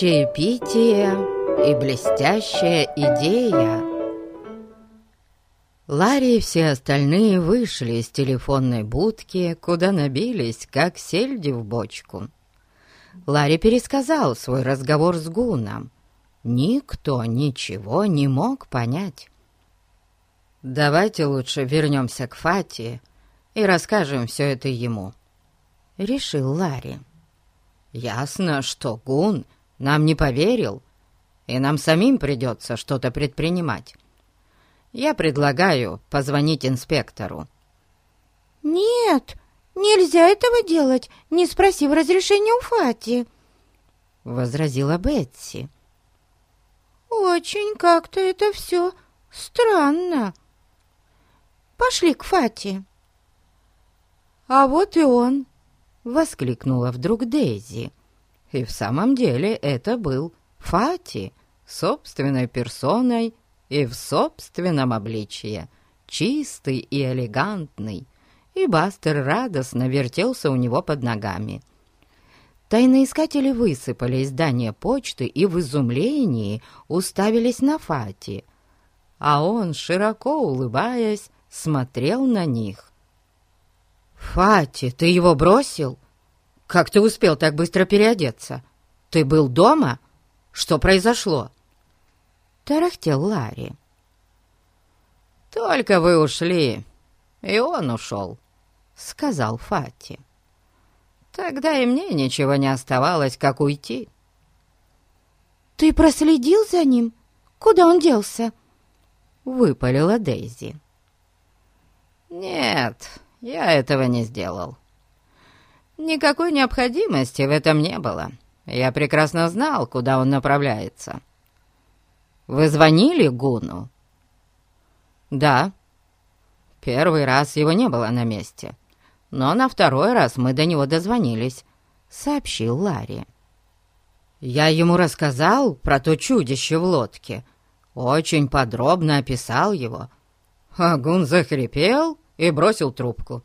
Чаепитие и блестящая идея. Ларри и все остальные вышли из телефонной будки, куда набились, как сельди в бочку. Ларри пересказал свой разговор с Гуном. Никто ничего не мог понять. «Давайте лучше вернемся к Фати и расскажем все это ему», — решил Ларри. «Ясно, что Гун нам не поверил, и нам самим придется что-то предпринимать. Я предлагаю позвонить инспектору». «Нет, нельзя этого делать, не спросив разрешения у Фати», — возразила Бетси. «Очень как-то это все странно. Пошли к Фати». «А вот и он!» — воскликнула вдруг Дейзи. И в самом деле это был Фати, собственной персоной и в собственном обличье, чистый и элегантный, и Бастер радостно вертелся у него под ногами. Тайноискатели высыпали из здания почты и в изумлении уставились на Фати, а он, широко улыбаясь, смотрел на них. «Фати, ты его бросил? Как ты успел так быстро переодеться? Ты был дома? Что произошло?» Тарахтел Ларри. «Только вы ушли, и он ушел», — сказал Фати. «Тогда и мне ничего не оставалось, как уйти». «Ты проследил за ним? Куда он делся?» — выпалила Дейзи. «Нет, я этого не сделал. Никакой необходимости в этом не было. Я прекрасно знал, куда он направляется. Вы звонили Гуну?» «Да. Первый раз его не было на месте, но на второй раз мы до него дозвонились», — сообщил Ларри. «Я ему рассказал про то чудище в лодке, очень подробно описал его. А Гун захрипел и бросил трубку.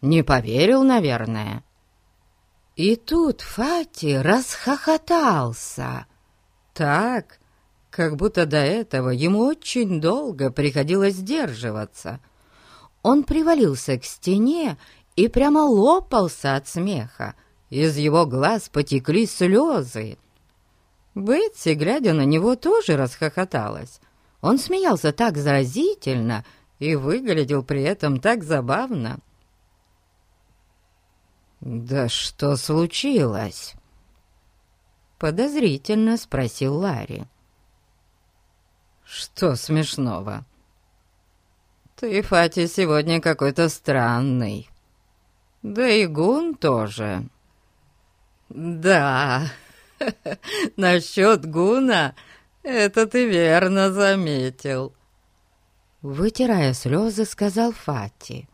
Не поверил, наверное». И тут Фати расхохотался. Так, как будто до этого ему очень долго приходилось сдерживаться. Он привалился к стене и прямо лопался от смеха. Из его глаз потекли слезы. Бетси, глядя на него, тоже расхохоталась. Он смеялся так заразительно и выглядел при этом так забавно. «Да что случилось?» Подозрительно спросил Ларри. «Что смешного?» «Ты, Фати, сегодня какой-то странный. Да и Гун тоже». «Да, насчет Гуна это ты верно заметил», — вытирая слезы, сказал Фати.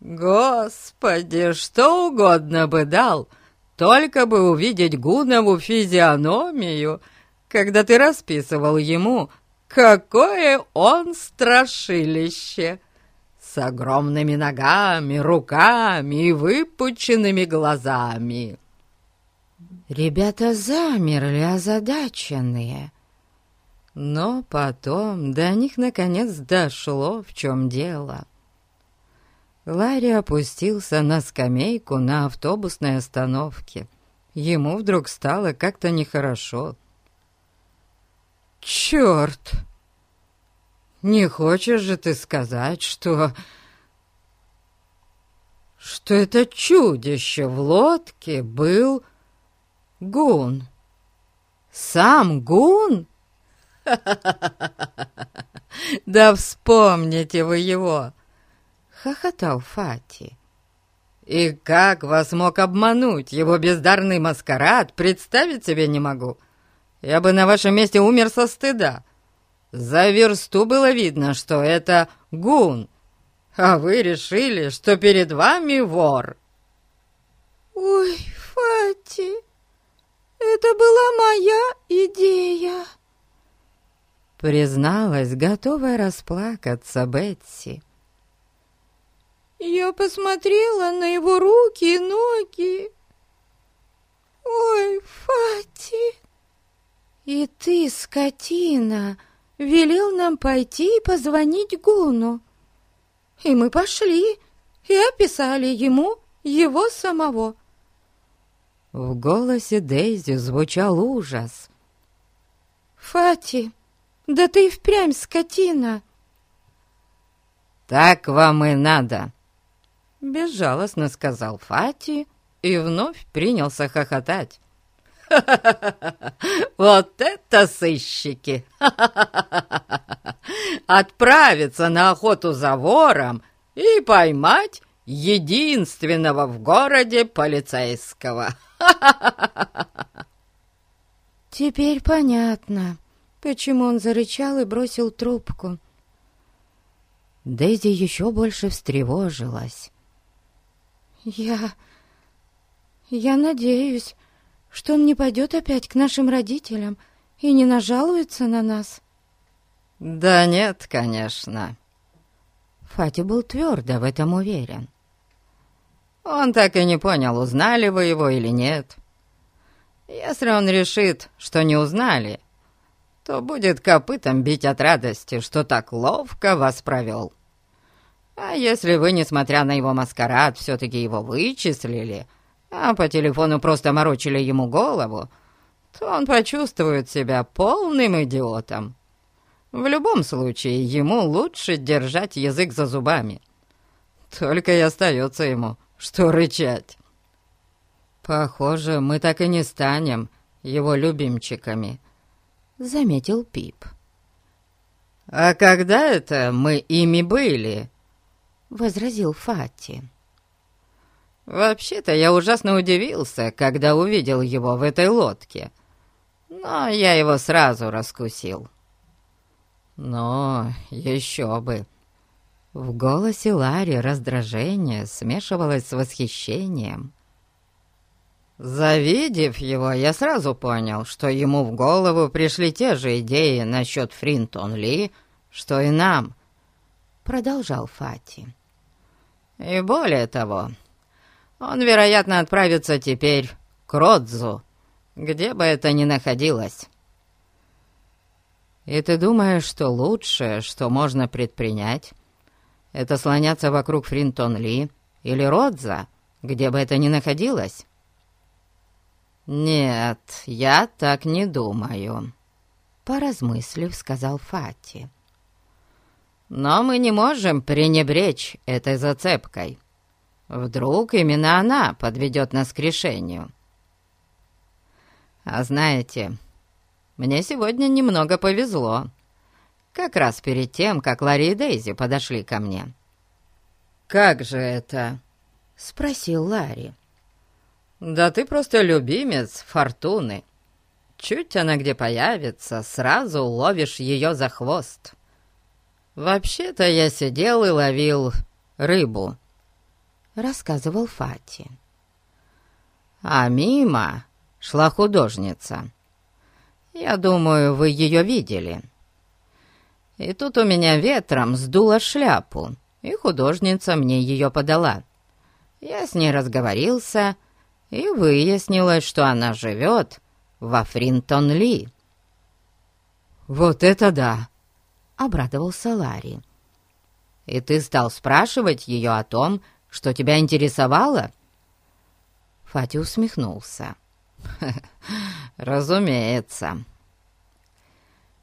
«Господи, что угодно бы дал, только бы увидеть Гунову физиономию, когда ты расписывал ему, какое он страшилище!» с огромными ногами, руками и выпученными глазами. Ребята замерли озадаченные. Но потом до них наконец дошло, в чем дело. Ларри опустился на скамейку на автобусной остановке. Ему вдруг стало как-то нехорошо. «Черт! Не хочешь же ты сказать, что...» что это чудище в лодке был Гун? Сам Гун? Да вспомните вы его! Хохотал Фати. «И как вас мог обмануть его бездарный маскарад, представить себе не могу. Я бы на вашем месте умер со стыда. За версту было видно, что это гун, а вы решили, что перед вами вор». «Ой, Фати, это была моя идея», призналась, готовая расплакаться Бетси. Я посмотрела на его руки и ноги. Ой, Фати, «И ты, скотина, велел нам пойти и позвонить Гуну. И мы пошли и описали ему его самого». В голосе Дейзи звучал ужас. «Фати, да ты впрямь скотина!» «Так вам и надо!» Безжалостно сказал Фати и вновь принялся хохотать. Вот это сыщики! Отправиться на охоту за вором и поймать единственного в городе полицейского. Теперь понятно, почему он зарычал и бросил трубку. Дейзи еще больше встревожилась. «Я... я надеюсь, что он не пойдет опять к нашим родителям и не нажалуется на нас?» «Да нет, конечно». Фати был твердо в этом уверен. Он так и не понял, узнали вы его или нет. Если он решит, что не узнали, то будет копытом бить от радости, что так ловко вас провел. А если вы, несмотря на его маскарад, все-таки его вычислили, а по телефону просто морочили ему голову, то он почувствует себя полным идиотом. В любом случае, ему лучше держать язык за зубами. Только и остается ему, что рычать. Похоже, мы так и не станем его любимчиками, — заметил Пип. «А когда это мы ими были?» — возразил Фати. «Вообще-то я ужасно удивился, когда увидел его в этой лодке, но я его сразу раскусил». «Но еще бы!» В голосе Ларри раздражение смешивалось с восхищением. Завидев его, я сразу понял, что ему в голову пришли те же идеи насчет Фринтон Ли, что и нам, — продолжал Фати. И более того, он, вероятно, отправится теперь к Родзу, где бы это ни находилось. И ты думаешь, что лучшее, что можно предпринять, это слоняться вокруг Фринтон-Ли или Родза, где бы это ни находилось? Нет, я так не думаю, поразмыслив, сказал Фати. Но мы не можем пренебречь этой зацепкой. Вдруг именно она подведет нас к решению. А знаете, мне сегодня немного повезло. Как раз перед тем, как Ларри и Дейзи подошли ко мне. «Как же это?» — спросил Ларри. «Да ты просто любимец Фортуны. Чуть она где появится, сразу ловишь ее за хвост». «Вообще-то я сидел и ловил рыбу», — рассказывал Фати. «А мимо шла художница. Я думаю, вы ее видели. И тут у меня ветром сдуло шляпу, и художница мне ее подала. Я с ней разговорился, и выяснилось, что она живет во Фринтон-Ли». «Вот это да!» — обрадовался Ларри. «И ты стал спрашивать ее о том, что тебя интересовало?» Фати усмехнулся. «Разумеется».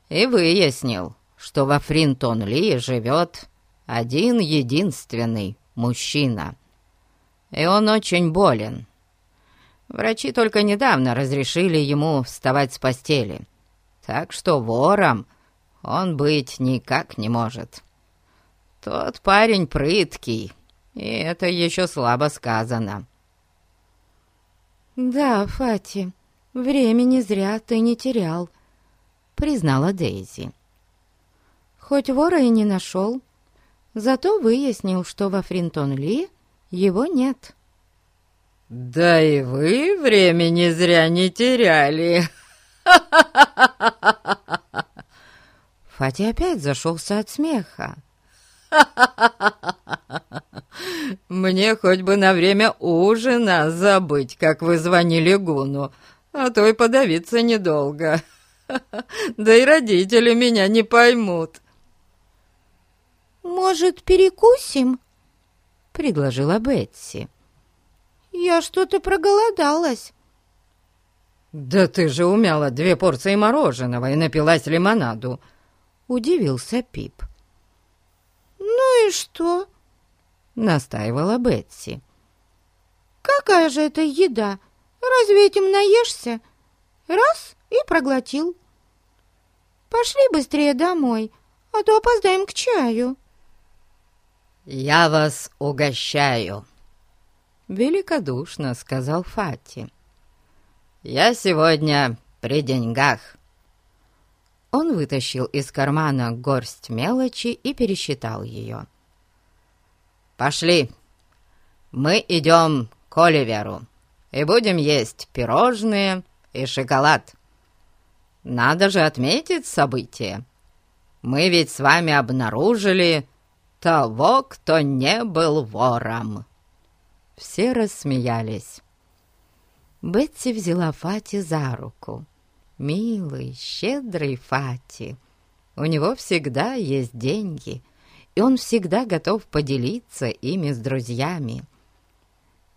И выяснил, что во Фринтон-Ли живет один единственный мужчина. И он очень болен. Врачи только недавно разрешили ему вставать с постели. Так что вором он быть никак не может. Тот парень прыткий, и это еще слабо сказано. «Да, Фати, времени зря ты не терял», — признала Дейзи. «Хоть вора и не нашел, зато выяснил, что во Фринтон-Ли его нет». «Да и вы времени зря не теряли!» Фати опять зашелся от смеха. «Мне хоть бы на время ужина забыть, как вы звонили Гуну, а то и подавиться недолго. Да и родители меня не поймут. «Может, перекусим?» — предложила Бетси. «Я что-то проголодалась». «Да ты же умяла две порции мороженого и напилась лимонаду!» — удивился Пип. «Ну и что?» — настаивала Бетси. «Какая же это еда? Разве этим наешься? Раз — и проглотил. Пошли быстрее домой, а то опоздаем к чаю». «Я вас угощаю», — великодушно сказал Фати. «Я сегодня при деньгах». Он вытащил из кармана горсть мелочи и пересчитал ее. «Пошли, мы идем к Оливеру и будем есть пирожные и шоколад. Надо же отметить событие. Мы ведь с вами обнаружили того, кто не был вором». Все рассмеялись. Бетси взяла Фати за руку. «Милый, щедрый Фати. У него всегда есть деньги, и он всегда готов поделиться ими с друзьями».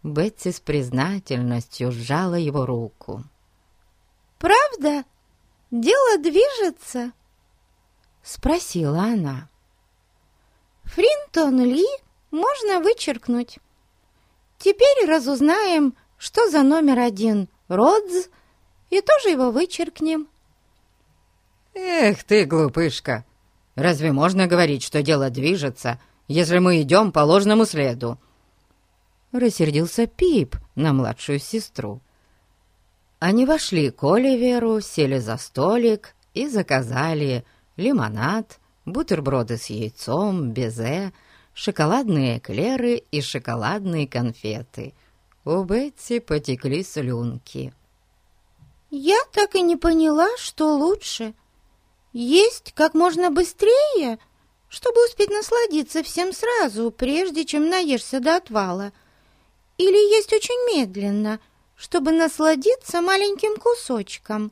Бетси с признательностью сжала его руку. «Правда? Дело движется?» — спросила она. Фринтон Ли можно вычеркнуть. Теперь разузнаем, что за номер один Родз, и тоже его вычеркнем. Эх ты, глупышка! Разве можно говорить, что дело движется, если мы идем по ложному следу? Рассердился Пип на младшую сестру. Они вошли к Оливеру, сели за столик и заказали лимонад, бутерброды с яйцом, безе, шоколадные эклеры и шоколадные конфеты. У Бетси потекли слюнки. «Я так и не поняла, что лучше. Есть как можно быстрее, чтобы успеть насладиться всем сразу, прежде чем наешься до отвала, или есть очень медленно, чтобы насладиться маленьким кусочком».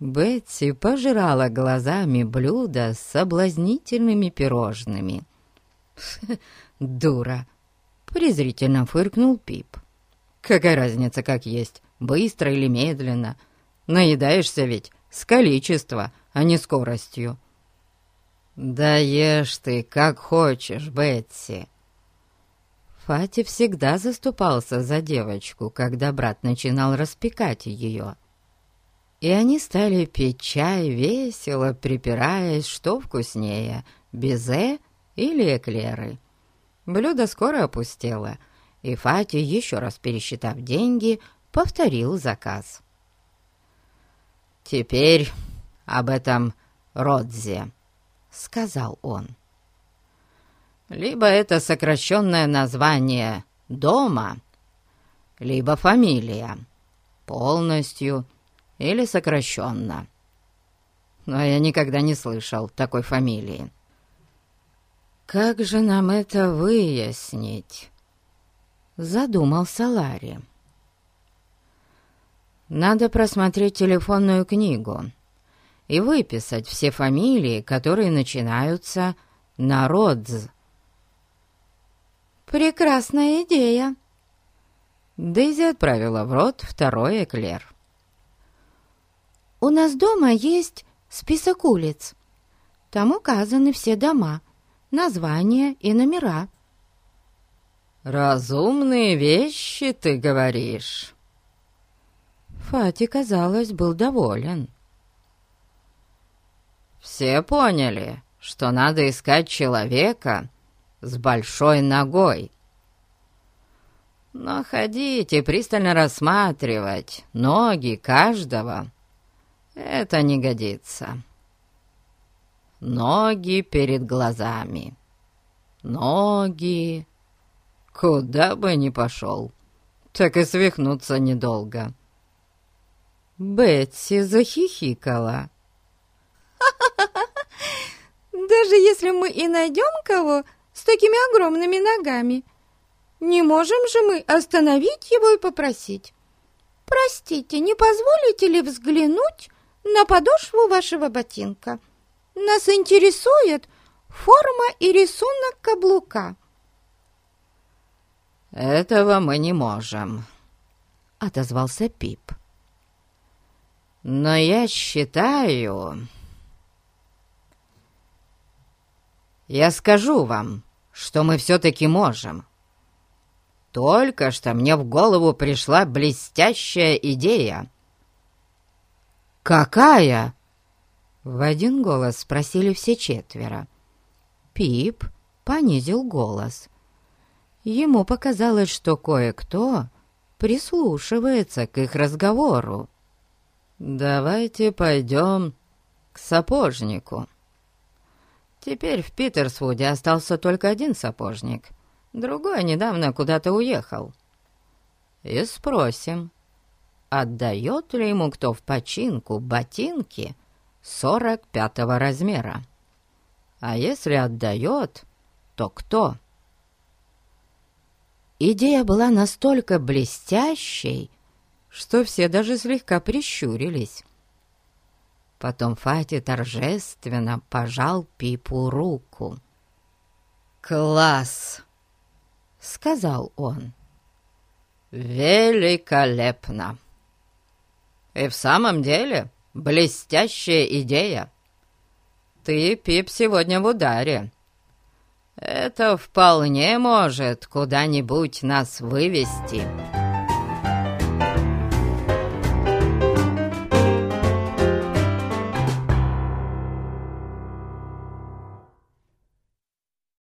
Бетси пожирала глазами блюдо с соблазнительными пирожными. «Дура!» — презрительно фыркнул Пип. «Какая разница, как есть, быстро или медленно? Наедаешься ведь с количества, а не скоростью». «Да ешь ты, как хочешь, Бетси!» Фати всегда заступался за девочку, когда брат начинал распекать ее и они стали пить чай весело, припираясь, что вкуснее, безе или эклеры. Блюдо скоро опустело, и Фати, еще раз пересчитав деньги, повторил заказ. «Теперь об этом Родзе», — сказал он. «Либо это сокращенное название «дома», либо фамилия, полностью — или сокращенно. Но я никогда не слышал такой фамилии. «Как же нам это выяснить?» Задумался Ларри. «Надо просмотреть телефонную книгу и выписать все фамилии, которые начинаются на Родз». «Прекрасная идея!» Дейзи отправила в рот второй эклер. У нас дома есть список улиц. Там указаны все дома, названия и номера. «Разумные вещи, ты говоришь?» Фати, казалось, был доволен. «Все поняли, что надо искать человека с большой ногой. Но ходить и пристально рассматривать ноги каждого — это не годится. Ноги перед глазами. Ноги. Куда бы ни пошел, так и свихнуться недолго. Бетси захихикала. «Даже если мы и найдем кого с такими огромными ногами, не можем же мы остановить его и попросить. Простите, не позволите ли взглянуть на подошву вашего ботинка. Нас интересует форма и рисунок каблука». «Этого мы не можем», — отозвался Пип. «Но я считаю...» «Я скажу вам, что мы все-таки можем. Только что мне в голову пришла блестящая идея». «Какая?» — в один голос спросили все четверо. Пип понизил голос. Ему показалось, что кое-кто прислушивается к их разговору. «Давайте пойдем к сапожнику». Теперь в Питерсвуде остался только один сапожник, другой недавно куда-то уехал. И спросим, отдает ли ему кто в починку ботинки сорок пятого размера. А если отдает, то кто? Идея была настолько блестящей, что все даже слегка прищурились. Потом Фати торжественно пожал Пипу руку. «Класс!» — сказал он. «Великолепно! И в самом деле блестящая идея. Ты, Пип, сегодня в ударе. Это вполне может куда-нибудь нас вывести».